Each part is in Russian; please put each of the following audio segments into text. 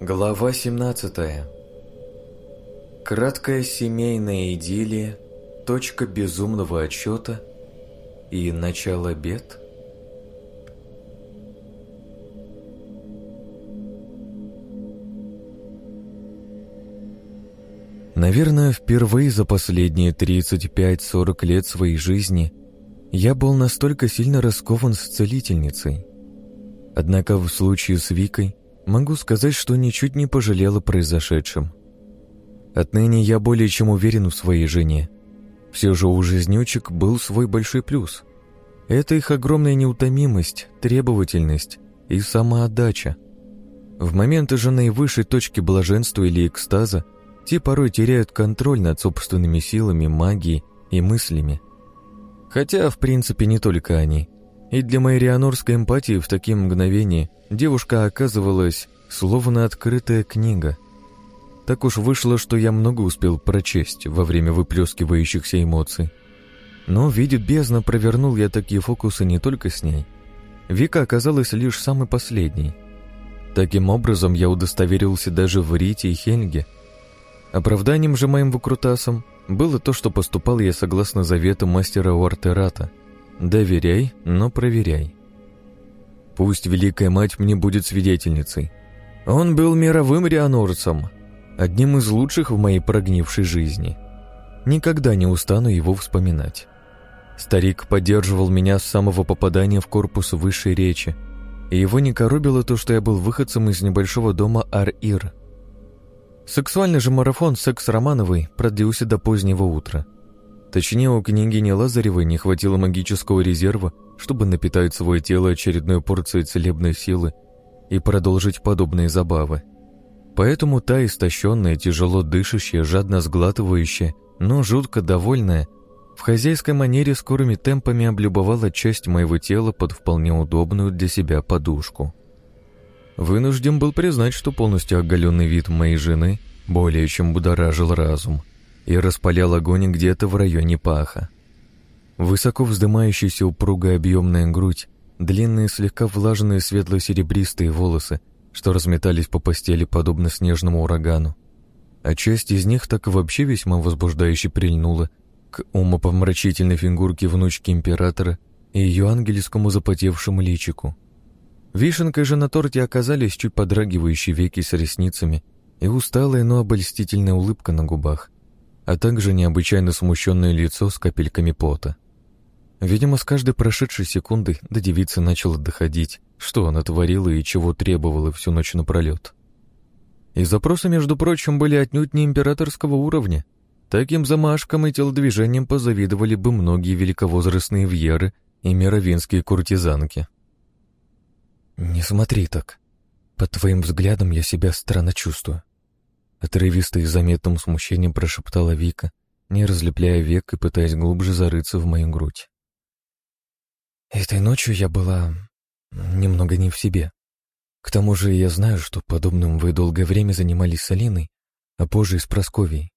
Глава 17 Краткая семейная идиллия, точка безумного отчета и начало бед? Наверное, впервые за последние 35-40 лет своей жизни я был настолько сильно раскован с целительницей. Однако в случае с Викой могу сказать, что ничуть не пожалел о произошедшем. Отныне я более чем уверен в своей жене. Все же у жизнючек был свой большой плюс. Это их огромная неутомимость, требовательность и самоотдача. В моменты же наивысшей точки блаженства или экстаза те порой теряют контроль над собственными силами, магией и мыслями. Хотя, в принципе, не только они. И для моей рианорской эмпатии в такие мгновения девушка оказывалась словно открытая книга. Так уж вышло, что я много успел прочесть во время выплескивающихся эмоций. Но, видит бездна, провернул я такие фокусы не только с ней. Вика оказалась лишь самой последней. Таким образом, я удостоверился даже в Рите и Хельге. Оправданием же моим выкрутасом было то, что поступал я согласно завету мастера Уартерата. «Доверяй, но проверяй». Пусть Великая Мать мне будет свидетельницей. Он был мировым рианорцем, одним из лучших в моей прогнившей жизни. Никогда не устану его вспоминать. Старик поддерживал меня с самого попадания в корпус высшей речи, и его не коробило то, что я был выходцем из небольшого дома Ар-Ир. Сексуальный же марафон секс Романовой продлился до позднего утра. Точнее, у княгини Лазаревой не хватило магического резерва, чтобы напитать свое тело очередной порцией целебной силы и продолжить подобные забавы. Поэтому та истощенная, тяжело дышащая, жадно сглатывающая, но жутко довольная, в хозяйской манере скорыми темпами облюбовала часть моего тела под вполне удобную для себя подушку. Вынужден был признать, что полностью оголенный вид моей жены более чем будоражил разум и распалял огонь где-то в районе паха. Высоко вздымающаяся упругая объемная грудь, длинные слегка влажные светло-серебристые волосы, что разметались по постели подобно снежному урагану. А часть из них так вообще весьма возбуждающе прильнула к умопомрачительной фигурке внучки императора и ее ангельскому запотевшему личику. Вишенкой же на торте оказались чуть подрагивающие веки с ресницами и усталая, но обольстительная улыбка на губах, а также необычайно смущенное лицо с капельками пота. Видимо, с каждой прошедшей секундой до девицы начало доходить, что она творила и чего требовала всю ночь напролет. И запросы, между прочим, были отнюдь не императорского уровня, Таким замашкам и телодвижением позавидовали бы многие великовозрастные вьеры и мировинские куртизанки. «Не смотри так. Под твоим взглядом я себя странно чувствую». Отрывисто и заметным смущением прошептала Вика, не разлепляя век и пытаясь глубже зарыться в мою грудь. Этой ночью я была немного не в себе. К тому же я знаю, что подобным вы долгое время занимались с Алиной, а позже и с Просковией.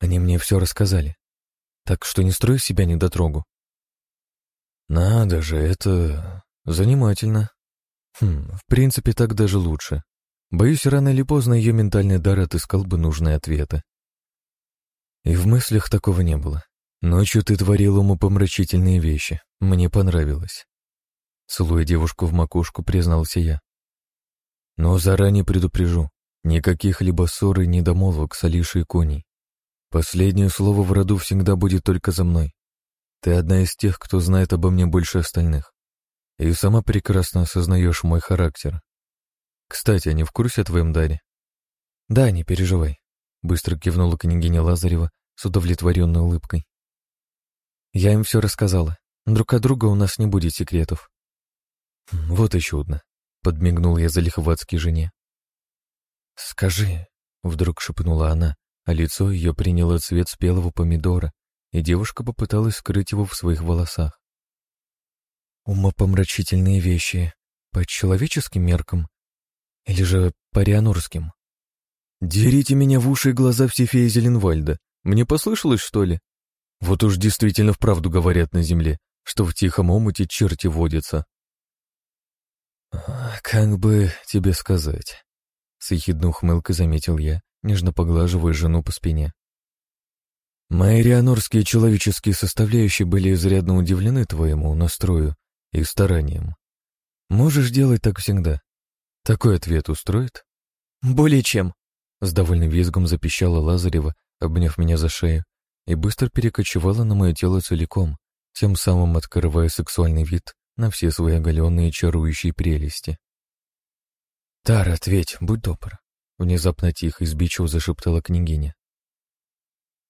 Они мне все рассказали. Так что не строй себя недотрогу. Надо же, это занимательно. Хм, в принципе, так даже лучше. Боюсь, рано или поздно ее ментальный дар отыскал бы нужные ответы. И в мыслях такого не было. Ночью ты творил умопомрачительные вещи. Мне понравилось. Целуя девушку в макушку, признался я. Но заранее предупрежу, никаких либо ссор и недомолвок с Алишей и Коней. Последнее слово в роду всегда будет только за мной. Ты одна из тех, кто знает обо мне больше остальных. И сама прекрасно осознаешь мой характер. Кстати, они в курсе о твоем даре? Да, не переживай. Быстро кивнула княгиня Лазарева с удовлетворенной улыбкой. Я им все рассказала. Друг от друга у нас не будет секретов. Вот и чудно. Подмигнул я за жене. «Скажи», — вдруг шепнула она, а лицо ее приняло цвет спелого помидора, и девушка попыталась скрыть его в своих волосах. Умопомрачительные вещи по человеческим меркам или же по рианорским? Дерите меня в уши и глаза в Сефея Зеленвальда. Мне послышалось, что ли? Вот уж действительно вправду говорят на земле, что в тихом омуте черти водятся. Как бы тебе сказать? С ехидной ухмылкой заметил я, нежно поглаживая жену по спине. Мои рианорские человеческие составляющие были изрядно удивлены твоему настрою и стараниям. Можешь делать так всегда. Такой ответ устроит? Более чем. С довольным визгом запищала Лазарева, обняв меня за шею, и быстро перекочевала на мое тело целиком, тем самым открывая сексуальный вид на все свои оголенные чарующие прелести. «Тара, ответь, будь добр», — внезапно тихо и сбичиво зашептала княгиня.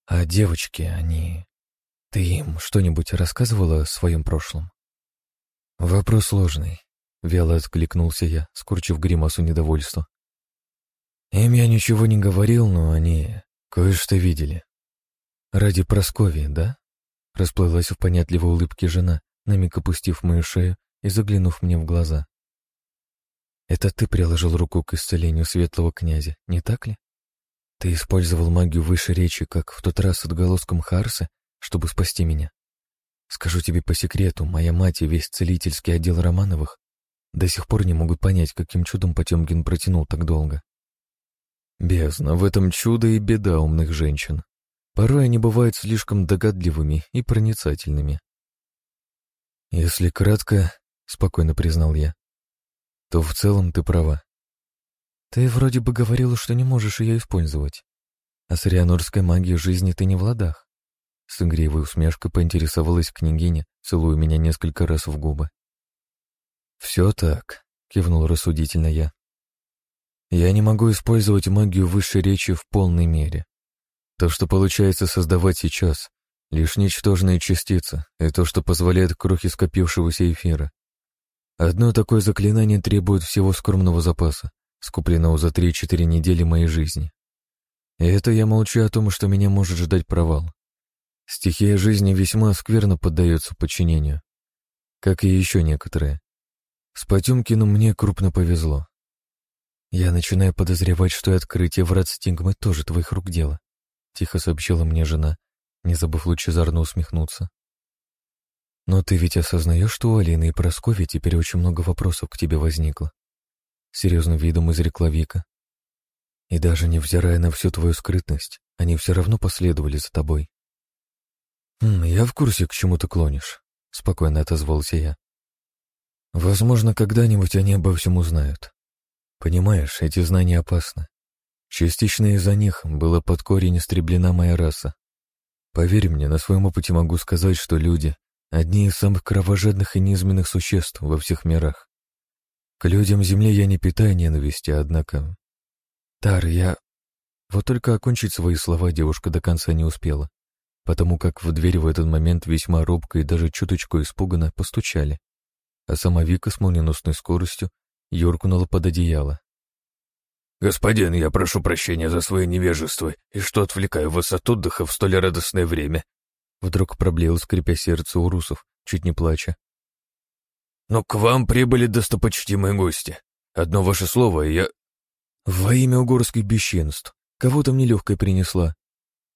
«А девочки, они... Ты им что-нибудь рассказывала о своем прошлом?» «Вопрос сложный», — вяло откликнулся я, скорчив гримасу недовольства. «Им я ничего не говорил, но они кое-что видели. Ради Прасковьи, да?» Расплылась в понятливой улыбке жена, на миг опустив мою шею и заглянув мне в глаза. «Это ты приложил руку к исцелению светлого князя, не так ли? Ты использовал магию высшей речи, как в тот раз с отголоском Харса, чтобы спасти меня. Скажу тебе по секрету, моя мать и весь целительский отдел Романовых до сих пор не могут понять, каким чудом Потемкин протянул так долго. Бездна, в этом чудо и беда умных женщин. Порой они бывают слишком догадливыми и проницательными. «Если кратко, — спокойно признал я, — то в целом ты права. Ты вроде бы говорила, что не можешь ее использовать. А с рианорской магией жизни ты не в ладах. С игривой усмешкой поинтересовалась княгиня, целуя меня несколько раз в губы. «Все так», — кивнул рассудительно я. «Я не могу использовать магию высшей речи в полной мере. То, что получается создавать сейчас, Лишь ничтожные частицы — это то, что позволяет крохи скопившегося эфира. Одно такое заклинание требует всего скромного запаса, скупленного за 3-4 недели моей жизни. И это я молчу о том, что меня может ждать провал. Стихия жизни весьма скверно поддается подчинению, как и еще некоторые. С Потемкиным мне крупно повезло. Я начинаю подозревать, что и открытие врат стигмы тоже твоих рук дело, — тихо сообщила мне жена, не забыв лучезарно усмехнуться. «Но ты ведь осознаешь, что у Алины и Прасковьи теперь очень много вопросов к тебе возникло?» Серьезным видом изрекла Вика. «И даже невзирая на всю твою скрытность, они все равно последовали за тобой». «Хм, «Я в курсе, к чему ты клонишь», — спокойно отозвался я. «Возможно, когда-нибудь они обо всем узнают. Понимаешь, эти знания опасны. Частично из-за них была под корень истреблена моя раса. Поверь мне, на своем опыте могу сказать, что люди — одни из самых кровожадных и низменных существ во всех мирах. К людям Земли я не питаю ненависти, однако... Тар, я... Вот только окончить свои слова девушка до конца не успела, потому как в дверь в этот момент весьма робко и даже чуточку испуганно постучали, а сама Вика с молниеносной скоростью юркнула под одеяло. «Господин, я прошу прощения за свое невежество и что отвлекаю вас от отдыха в столь радостное время». Вдруг проблеял, скрипя сердце у русов, чуть не плача. «Но к вам прибыли достопочтимые гости. Одно ваше слово, и я...» «Во имя угорских бесчинств. Кого-то мне легкой принесла.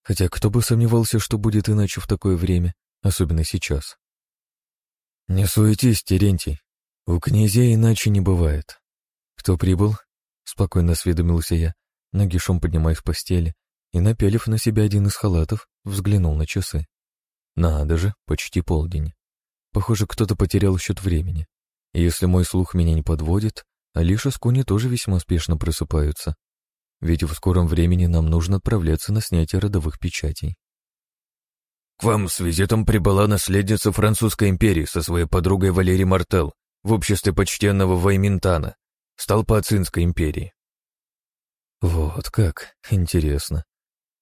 Хотя кто бы сомневался, что будет иначе в такое время, особенно сейчас». «Не суетись, Терентий. У князей иначе не бывает. Кто прибыл?» Спокойно осведомился я, нагишом поднимаясь в постели и, напялив на себя один из халатов, взглянул на часы. Надо же, почти полдень. Похоже, кто-то потерял счет времени. И если мой слух меня не подводит, Алиша с Куни тоже весьма спешно просыпаются. Ведь в скором времени нам нужно отправляться на снятие родовых печатей. «К вам с визитом прибыла наследница Французской империи со своей подругой Валерией Мартел в обществе почтенного Вайминтана столпа Цинской империи. Вот как, интересно.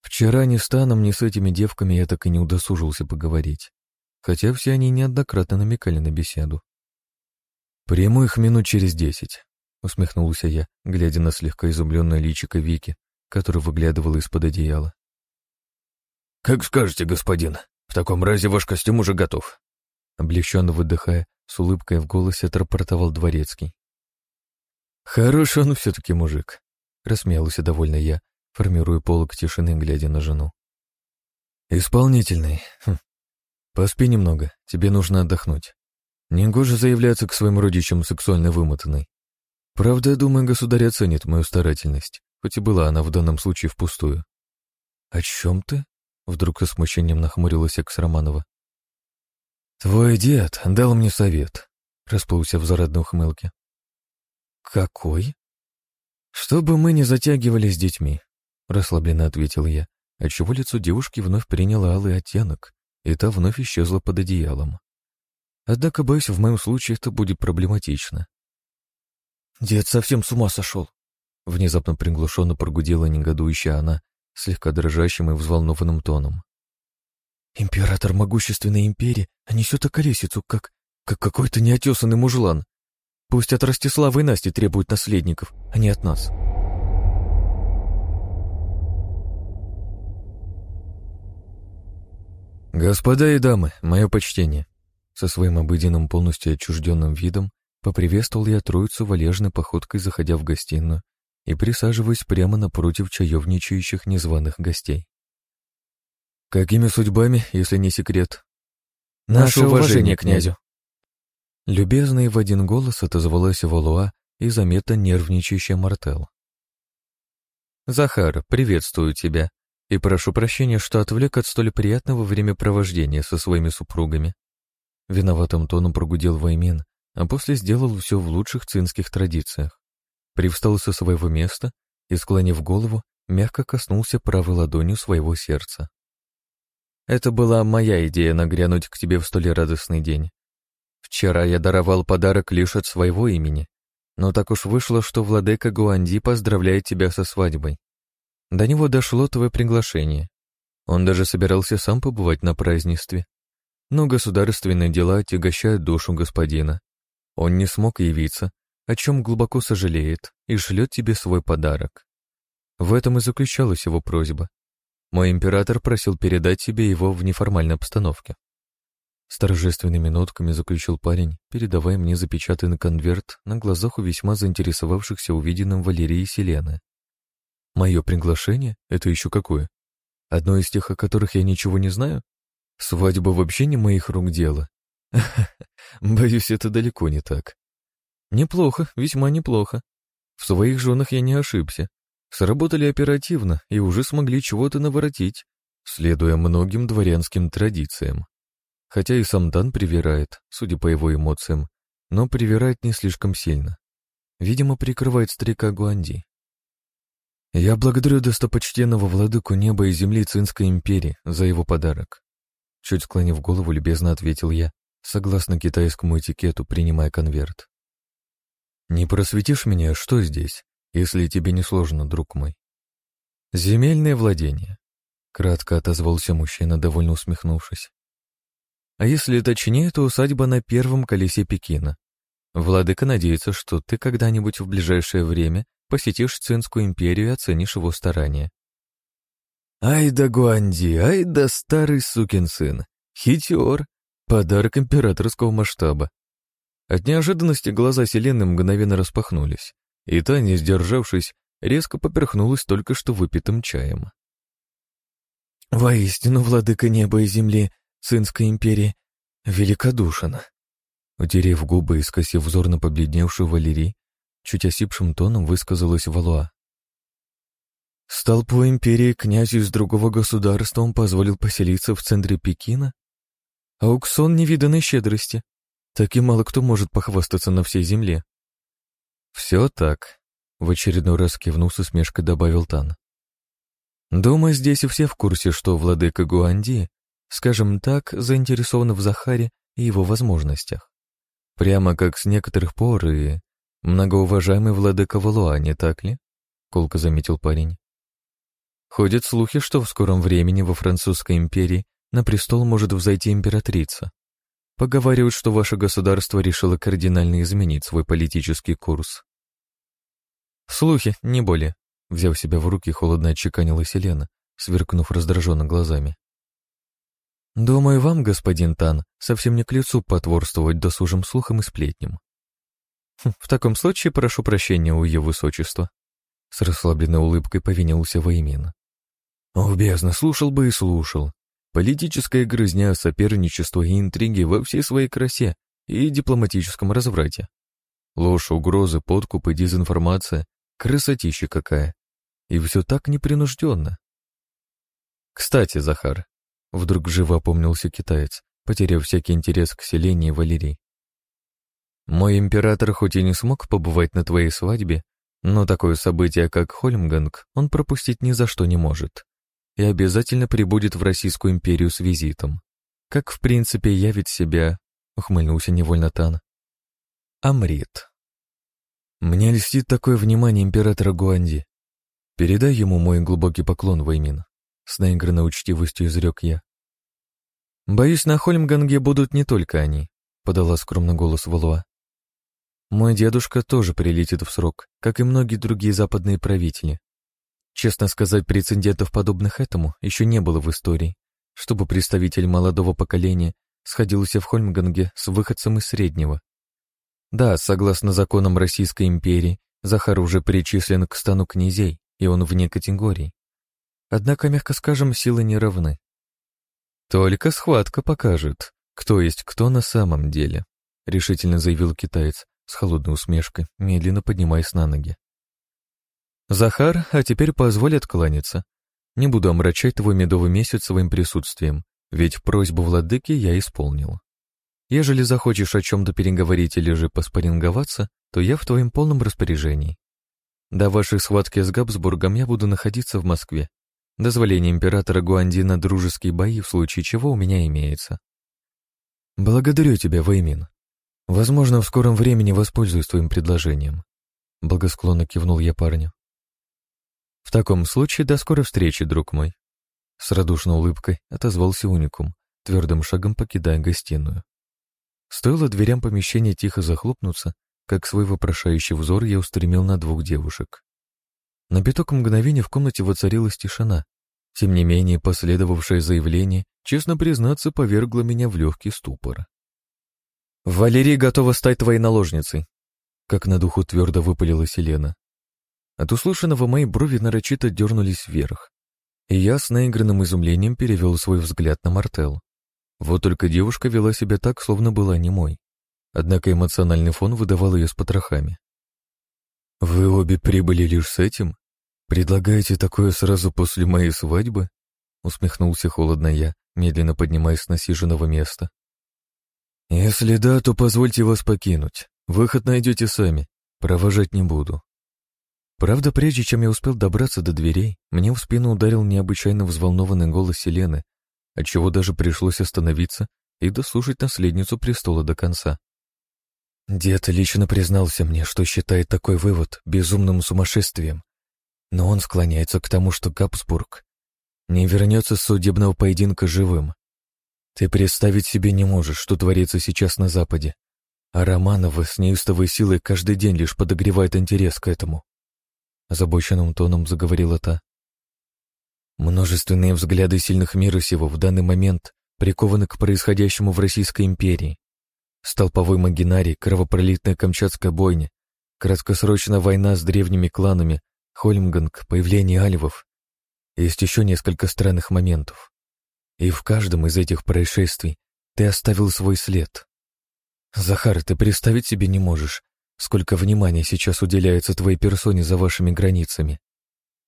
Вчера ни с Таном, ни с этими девками я так и не удосужился поговорить, хотя все они неоднократно намекали на беседу. «Приму их минут через десять», — усмехнулся я, глядя на слегка изумленное личико Вики, которое выглядывало из-под одеяла. «Как скажете, господин. В таком разе ваш костюм уже готов». Облегченно выдыхая, с улыбкой в голосе отрапортовал дворецкий. «Хороший он все-таки мужик», — рассмеялся довольно я, формируя полок тишины, глядя на жену. «Исполнительный. Хм. Поспи немного, тебе нужно отдохнуть. Негоже заявляться к своим родичам сексуально вымотанной. Правда, я думаю, государь оценит мою старательность, хоть и была она в данном случае впустую. «О чем ты?» — вдруг со смущением нахмурилась Экс Романова. «Твой дед дал мне совет», — расплылся в зарадной ухмылке. «Какой?» «Чтобы мы не затягивали с детьми», — расслабленно ответил я, отчего лицо девушки вновь приняло алый оттенок, и та вновь исчезла под одеялом. Однако, боюсь, в моем случае это будет проблематично. «Дед совсем с ума сошел!» Внезапно приглушенно прогудела негодующая она, слегка дрожащим и взволнованным тоном. «Император могущественной империи, а несет околесицу, как, как какой-то неотесанный мужлан. Пусть от Ростислава и Насти требуют наследников, а не от нас». «Господа и дамы, мое почтение!» Со своим обыденным полностью отчужденным видом поприветствовал я троицу валежной походкой, заходя в гостиную и присаживаясь прямо напротив чаевничающих незваных гостей. «Какими судьбами, если не секрет?» «Наше уважение князю!» Любезно и в один голос отозвалась Валуа и заметно нервничающая Мартел. «Захар, приветствую тебя и прошу прощения, что отвлек от столь приятного времяпровождения со своими супругами. Виноватым тоном прогудел Ваймин, а после сделал все в лучших цинских традициях. Привстал со своего места и, склонив голову, мягко коснулся правой ладонью своего сердца. Это была моя идея нагрянуть к тебе в столь радостный день. Вчера я даровал подарок лишь от своего имени, но так уж вышло, что владыка Гуанди поздравляет тебя со свадьбой. До него дошло твое приглашение. Он даже собирался сам побывать на празднестве, но государственные дела отягощают душу господина. Он не смог явиться, о чем глубоко сожалеет и шлет тебе свой подарок. В этом и заключалась его просьба. Мой император просил передать тебе его в неформальной обстановке. С торжественными нотками заключил парень, передавая мне запечатанный конверт на глазах у весьма заинтересовавшихся увиденным Валерии и Селены. Мое приглашение? Это еще какое? Одно из тех, о которых я ничего не знаю? Свадьба вообще не моих рук дело. Боюсь, это далеко не так. Неплохо, весьма неплохо. В своих женах я не ошибся. Сработали оперативно и уже смогли чего-то наворотить, следуя многим дворянским традициям. Хотя и сам Дан привирает, судя по его эмоциям, но привирает не слишком сильно. Видимо, прикрывает старика Гуанди. Я благодарю достопочтенного владыку неба и земли Цинской империи за его подарок. Чуть склонив голову, любезно ответил я, согласно китайскому этикету, принимая конверт. «Не просветишь меня, что здесь, если тебе не сложно, друг мой?» «Земельное владение», — кратко отозвался мужчина, довольно усмехнувшись. «А если точнее, то усадьба на первом колесе Пекина. Владыка надеется, что ты когда-нибудь в ближайшее время посетишь Цинскую империю и оценишь его старания. Ай да Гуанди, ай да старый сукин сын. Хитер. Подарок императорского масштаба. От неожиданности глаза Селены мгновенно распахнулись, и та, не сдержавшись, резко поперхнулась только что выпитым чаем. «Воистину, владыка неба и земли, Цинской империи, великодушен!» Утерев губы и скосив взор на побледневшую Валерий, чуть осипшим тоном высказалась Валуа. Столпу империи князю из другого государства он позволил поселиться в центре Пекина? Ауксон невиданной щедрости. Так и мало кто может похвастаться на всей земле. Все так, в очередной раз кивнув с усмешкой добавил Тан. Думаю, здесь и все в курсе, что владыка Гуанди, скажем так, заинтересован в Захаре и его возможностях. Прямо как с некоторых пор и многоуважаемый владыка Валуа, не так ли? Колко заметил парень. Ходят слухи, что в скором времени во Французской империи на престол может взойти императрица. Поговаривают, что ваше государство решило кардинально изменить свой политический курс. Слухи, не более. Взяв себя в руки, холодно отчеканила Селена, сверкнув раздраженно глазами. Думаю, вам, господин Тан, совсем не к лицу потворствовать досужим слухам и сплетням. Хм, в таком случае прошу прощения у ее высочества. С расслабленной улыбкой повинился Ваймин. О, бездна, слушал бы и слушал. Политическая грызня, соперничество и интриги во всей своей красе и дипломатическом разврате. Ложь, угрозы, подкуп и дезинформация. Красотища какая. И все так непринужденно. Кстати, Захар, вдруг живо опомнился китаец, потеряв всякий интерес к Селене и Валерии. Мой император хоть и не смог побывать на твоей свадьбе, но такое событие, как Хольмганг, он пропустить ни за что не может. И обязательно прибудет в Российскую империю с визитом. Как, в принципе, явит себя, ухмыльнулся невольно Тан. Амрит. Мне льстит такое внимание императора Гуанди. Передай ему мой глубокий поклон, Ваймин. С наигранной учтивостью изрек я. Боюсь, на Хольмганге будут не только они, подала скромно голос Валуа. Мой дедушка тоже прилетит в срок, как и многие другие западные правители. Честно сказать, прецедентов подобных этому еще не было в истории, чтобы представитель молодого поколения сходился в Хольмганге с выходцем из среднего. Да, согласно законам Российской империи, Захар уже причислен к стану князей, и он вне категорий. Однако, мягко скажем, силы не равны. Только схватка покажет, кто есть кто на самом деле, решительно заявил китаец, с холодной усмешкой, медленно поднимаясь на ноги. «Захар, а теперь позволь откланяться. Не буду омрачать твой медовый месяц своим присутствием, ведь просьбу владыки я исполнил. Ежели захочешь о чем-то переговорить или же поспоринговаться, то я в твоем полном распоряжении. До вашей схватки с Габсбургом я буду находиться в Москве. Дозволение императора Гуанди на дружеские бои в случае чего у меня имеется. Благодарю тебя, Ваймин. Возможно, в скором времени воспользуюсь твоим предложением. Благосклонно кивнул я парню. В таком случае до скорой встречи, друг мой. С радушной улыбкой отозвался уникум, твердым шагом покидая гостиную. Стоило дверям помещения тихо захлопнуться, как свой вопрошающий взор я устремил на двух девушек. На пяток мгновений в комнате воцарилась тишина. Тем не менее, последовавшее заявление, честно признаться, повергло меня в легкий ступор. «Валерия готова стать твоей наложницей», — как на духу твердо выпалила Селена. От услышанного мои брови нарочито дернулись вверх, и я с наигранным изумлением перевел свой взгляд на Мартел. Вот только девушка вела себя так, словно была немой. Однако эмоциональный фон выдавал ее с потрохами. «Вы обе прибыли лишь с этим? Предлагаете такое сразу после моей свадьбы?» Усмехнулся холодно я, медленно поднимаясь с насиженного места. «Если да, то позвольте вас покинуть. Выход найдете сами. Провожать не буду». Правда, прежде чем я успел добраться до дверей, мне в спину ударил необычайно взволнованный голос Селены, отчего даже пришлось остановиться и дослушать наследницу престола до конца. Дед лично признался мне, что считает такой вывод безумным сумасшествием, но он склоняется к тому, что Габсбург не вернется с судебного поединка живым. Ты представить себе не можешь, что творится сейчас на Западе. А Романова с неистовой силой каждый день лишь подогревает интерес к этому. Озабоченным тоном заговорила та. Множественные взгляды сильных мира сего в данный момент прикованы к происходящему в Российской империи. Столповой магинарий, кровопролитная Камчатская бойня, краткосрочная война с древними кланами, Хольмганг, появление альвов. Есть еще несколько странных моментов. И в каждом из этих происшествий ты оставил свой след. Захар, ты представить себе не можешь, сколько внимания сейчас уделяется твоей персоне за вашими границами.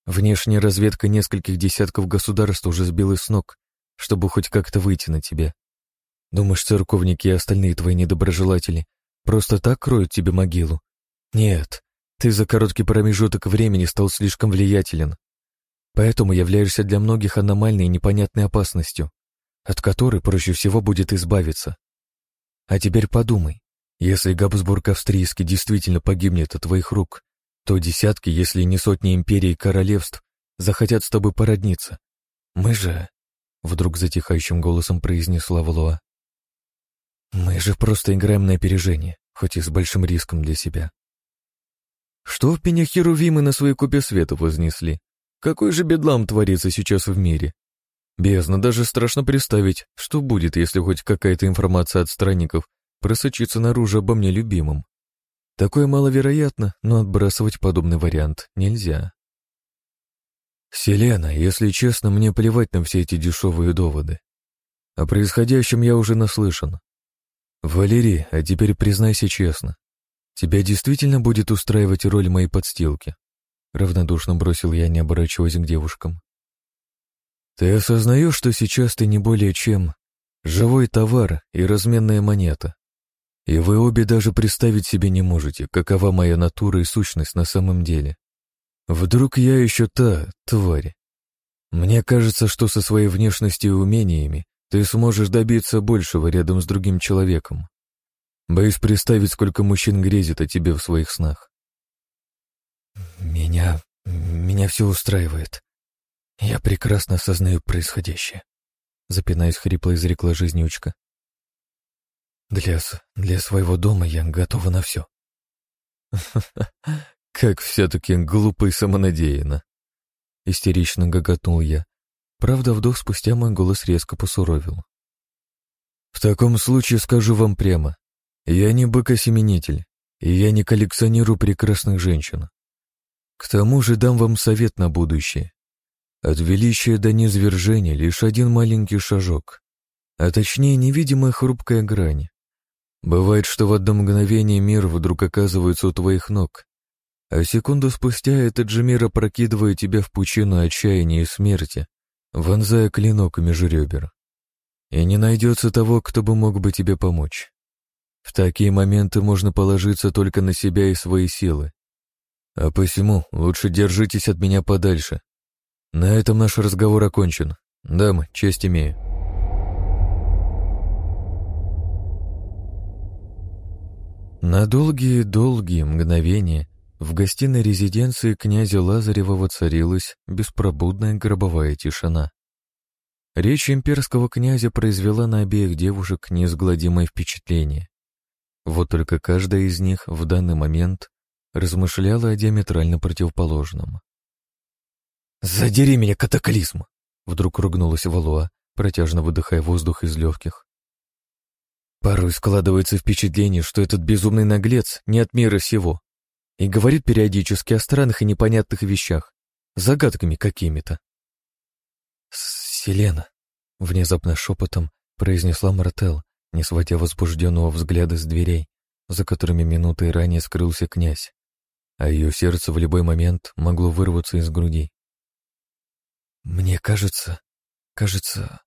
Внешняя разведка нескольких десятков государств уже сбила с ног, чтобы хоть как-то выйти на тебя. Думаешь, церковники и остальные твои недоброжелатели просто так кроют тебе могилу? Нет, ты за короткий промежуток времени стал слишком влиятелен. Поэтому являешься для многих аномальной и непонятной опасностью, от которой проще всего будет избавиться. А теперь подумай, если Габсбург Австрийский действительно погибнет от твоих рук, то десятки, если не сотни империй и королевств захотят с тобой породниться. Мы же...» — вдруг затихающим голосом произнесла Валуа. «Мы же просто играем на опережение, хоть и с большим риском для себя». «Что в пене Херувимы на своей купе света вознесли?» Какой же бедлам творится сейчас в мире? Бездна, даже страшно представить, что будет, если хоть какая-то информация от странников просочится наружу обо мне любимом. Такое маловероятно, но отбрасывать подобный вариант нельзя. Селена, если честно, мне плевать на все эти дешевые доводы. О происходящем я уже наслышан. Валерий, а теперь признайся честно. «Тебя действительно будет устраивать роль моей подстилки?» Равнодушно бросил я, не оборачиваясь к девушкам. «Ты осознаешь, что сейчас ты не более чем живой товар и разменная монета. И вы обе даже представить себе не можете, какова моя натура и сущность на самом деле. Вдруг я еще та тварь. Мне кажется, что со своей внешностью и умениями ты сможешь добиться большего рядом с другим человеком. Боюсь представить, сколько мужчин грезит о тебе в своих снах. Меня... меня все устраивает. Я прекрасно осознаю происходящее. Запинаясь хрипло, изрекла жизнючка. Для, для своего дома я готова на все. Как все-таки глупо и самонадеянно. Истерично гоготнул я. Правда, вдох спустя мой голос резко посуровил. В таком случае скажу вам прямо. Я не быкосеменитель, и я не коллекционирую прекрасных женщин. К тому же дам вам совет на будущее. От величия до низвержения лишь один маленький шажок, а точнее невидимая хрупкая грань. Бывает, что в одно мгновение мир вдруг оказывается у твоих ног, а секунду спустя этот же мир опрокидывает тебя в пучину отчаяния и смерти, вонзая клинок между ребер. И не найдется того, кто бы мог бы тебе помочь. В такие моменты можно положиться только на себя и свои силы. А посему лучше держитесь от меня подальше. На этом наш разговор окончен. Дамы, честь имею. На долгие-долгие мгновения в гостиной резиденции князя Лазарева воцарилась беспробудная гробовая тишина. Речь имперского князя произвела на обеих девушек неизгладимое впечатление. Вот только каждая из них в данный момент размышляла о диаметрально противоположном. «Задери меня, катаклизм!» — вдруг ругнулась Валуа, протяжно выдыхая воздух из легких. Порой складывается впечатление, что этот безумный наглец не от мира сего и говорит периодически о странных и непонятных вещах, загадками какими-то. «Селена», — внезапно шепотом произнесла Мартел, не сводя возбужденного взгляда с дверей, за которыми минутой ранее скрылся князь, а ее сердце в любой момент могло вырваться из груди. «Мне кажется... кажется...»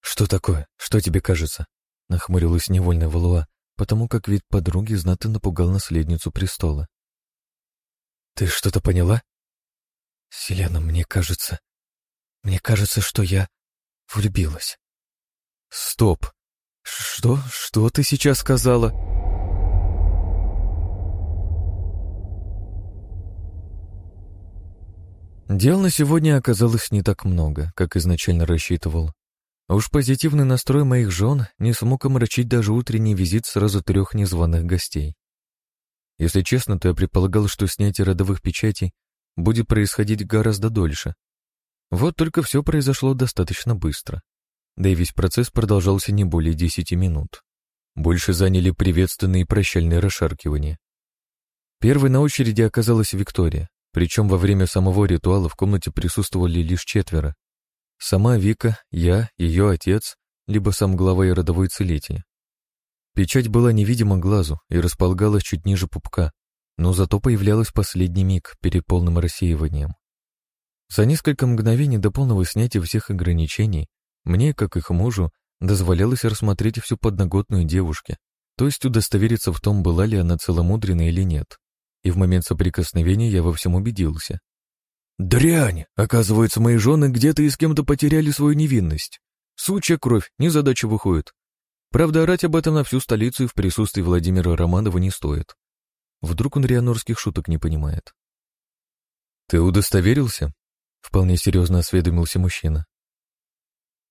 «Что такое? Что тебе кажется?» Нахмурилась невольно Валуа, потому как вид подруги знатно напугал наследницу престола. «Ты что-то поняла?» «Селена, мне кажется... Мне кажется, что я влюбилась». «Стоп! Что? Что ты сейчас сказала?» Дел на сегодня оказалось не так много, как изначально рассчитывал. Уж позитивный настрой моих жен не смог омрачить даже утренний визит сразу трех незваных гостей. Если честно, то я предполагал, что снятие родовых печатей будет происходить гораздо дольше. Вот только все произошло достаточно быстро. Да и весь процесс продолжался не более десяти минут. Больше заняли приветственные и прощальные расшаркивания. Первой на очереди оказалась Виктория, причем во время самого ритуала в комнате присутствовали лишь четверо, Сама Вика, я, ее отец, либо сам глава и родовой целитель. Печать была невидима глазу и располагалась чуть ниже пупка, но зато появлялась последний миг перед полным рассеиванием. За несколько мгновений до полного снятия всех ограничений мне, как их мужу, дозволялось рассмотреть всю подноготную девушки, то есть удостовериться в том, была ли она целомудренна или нет. И в момент соприкосновения я во всем убедился. «Дрянь! Оказывается, мои жены где-то и с кем-то потеряли свою невинность. Сучья кровь, незадача выходит. Правда, орать об этом на всю столицу и в присутствии Владимира Романова не стоит. Вдруг он рианорских шуток не понимает. «Ты удостоверился?» — вполне серьезно осведомился мужчина.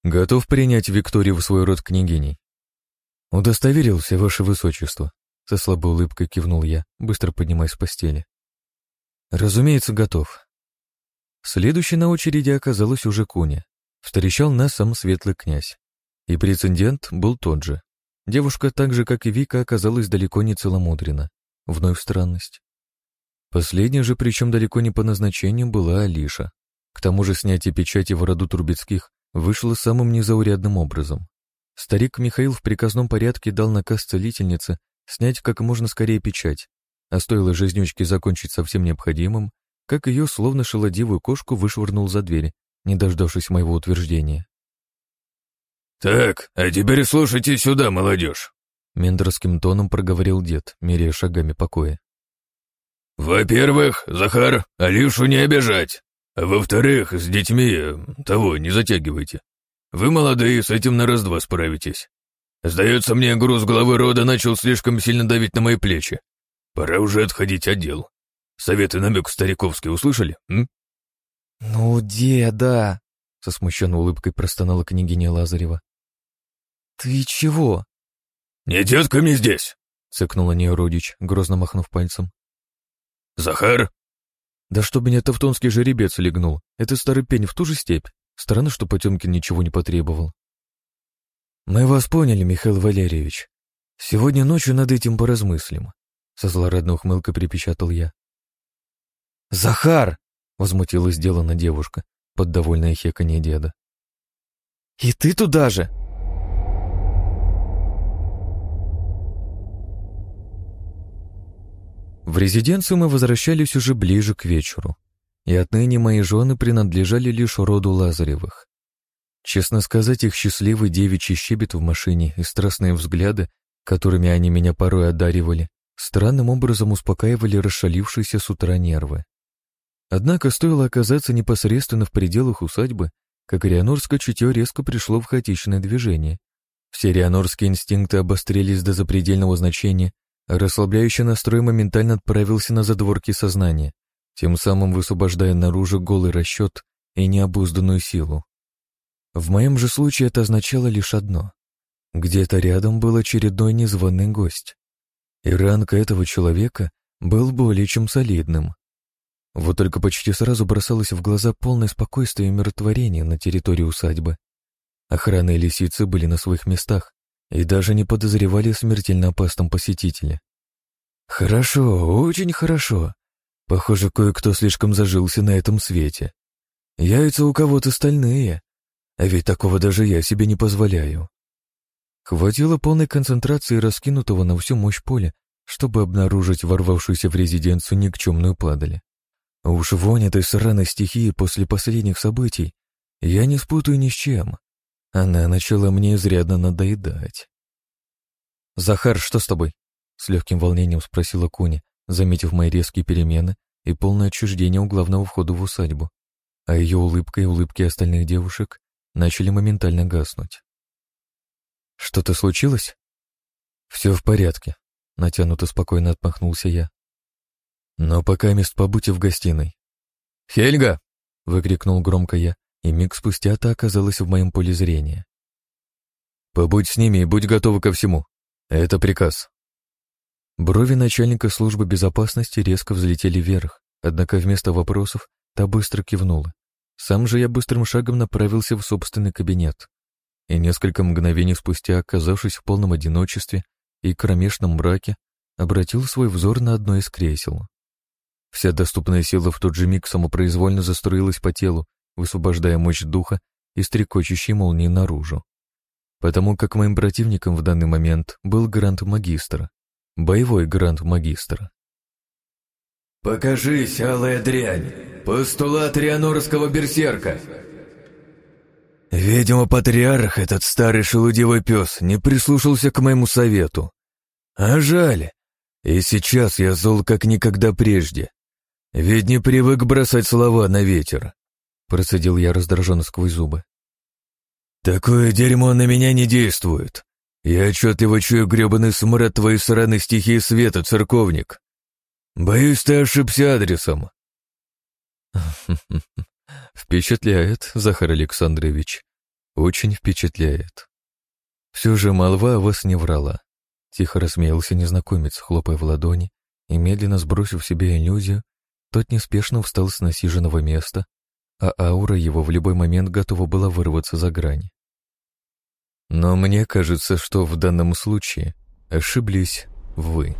«Готов принять Викторию в свой род княгиней?» «Удостоверился, ваше высочество», — со слабой улыбкой кивнул я, быстро поднимаясь с постели. «Разумеется, готов. Следующей на очереди оказалась уже Куня. Встречал нас сам светлый князь. И прецедент был тот же. Девушка, так же, как и Вика, оказалась далеко не целомудрена. Вновь странность. Последняя же, причем далеко не по назначению, была Алиша. К тому же снятие печати в роду Трубецких вышло самым незаурядным образом. Старик Михаил в приказном порядке дал наказ целительнице снять как можно скорее печать а стоило жизнючке закончить совсем необходимым, как ее, словно шелодивую кошку, вышвырнул за дверь, не дождавшись моего утверждения. «Так, а теперь слушайте сюда, молодежь!» Мендорским тоном проговорил дед, меряя шагами покоя. «Во-первых, Захар, Алишу не обижать. А во-вторых, с детьми того не затягивайте. Вы молодые, с этим на раз-два справитесь. Сдается мне, груз главы рода начал слишком сильно давить на мои плечи. Пора уже отходить от дел. Советы намек стариковский услышали, м? «Ну, деда!» — со смущенной улыбкой простонала княгиня Лазарева. «Ты чего?» «Не тетка мне здесь!» — цыкнул на нее родич, грозно махнув пальцем. «Захар!» «Да чтоб меня тавтонский жеребец легнул. Это старый пень в ту же степь. Странно, что Потемкин ничего не потребовал». «Мы вас поняли, Михаил Валерьевич. Сегодня ночью над этим поразмыслим», — со злорадной ухмылкой припечатал я. «Захар!» — возмутилась сделана девушка под довольное хеканье деда. «И ты туда же!» В резиденцию мы возвращались уже ближе к вечеру, и отныне мои жены принадлежали лишь роду Лазаревых. Честно сказать, их счастливый девичий щебет в машине и страстные взгляды, которыми они меня порой одаривали, странным образом успокаивали расшалившиеся с утра нервы. Однако стоило оказаться непосредственно в пределах усадьбы, как рианорское чутье резко пришло в хаотичное движение. Все рианорские инстинкты обострились до запредельного значения, Расслабляющий настрой моментально отправился на задворки сознания, тем самым высвобождая наружу голый расчет и необузданную силу. В моем же случае это означало лишь одно. Где-то рядом был очередной незваный гость. И ранг этого человека был более чем солидным. Вот только почти сразу бросалось в глаза полное спокойствие и умиротворение на территории усадьбы. Охрана и лисицы были на своих местах, и даже не подозревали о смертельно опасном посетителе. Хорошо, очень хорошо. Похоже, кое-кто слишком зажился на этом свете. Яйца у кого-то стальные, а ведь такого даже я себе не позволяю. Хватило полной концентрации раскинутого на всю мощь поля, чтобы обнаружить ворвавшуюся в резиденцию никчемную падали. Уж вонь этой сраной стихии после последних событий я не спутаю ни с чем. Она начала мне изрядно надоедать. «Захар, что с тобой?» — с легким волнением спросила Куни, заметив мои резкие перемены и полное отчуждение у главного входа в усадьбу. А ее улыбка и улыбки остальных девушек начали моментально гаснуть. «Что-то случилось?» «Все в порядке», — натянуто спокойно отмахнулся я. «Но пока мест побудьте в гостиной». «Хельга!» — выкрикнул громко я, и миг спустя та оказалась в моем поле зрения. «Побудь с ними и будь готова ко всему. Это приказ». Брови начальника службы безопасности резко взлетели вверх, однако вместо вопросов та быстро кивнула. Сам же я быстрым шагом направился в собственный кабинет. И несколько мгновений спустя, оказавшись в полном одиночестве и кромешном мраке, обратил свой взор на одно из кресел. Вся доступная сила в тот же миг самопроизвольно заструилась по телу, высвобождая мощь духа и стрекочущей молнии наружу. Потому как моим противником в данный момент был Гранд-магистр, боевой Гранд-магистр. «Покажись, алая дрянь! Постулат рианорского берсерка!» Видимо, патриарх, этот старый шелудивый пес, не прислушался к моему совету. А жаль. И сейчас я зол как никогда прежде. Ведь не привык бросать слова на ветер. Процедил я раздраженно сквозь зубы. «Такое дерьмо на меня не действует. Я отчетливо чую гребаный смрад твоей сраной стихии света, церковник. Боюсь, ты ошибся адресом». Впечатляет, Захар Александрович. Очень впечатляет. Все же молва о вас не врала. Тихо рассмеялся незнакомец, хлопая в ладони, и, медленно сбросив себе иллюзию, тот неспешно встал с насиженного места, а аура его в любой момент готова была вырваться за грань. Но мне кажется, что в данном случае ошиблись вы.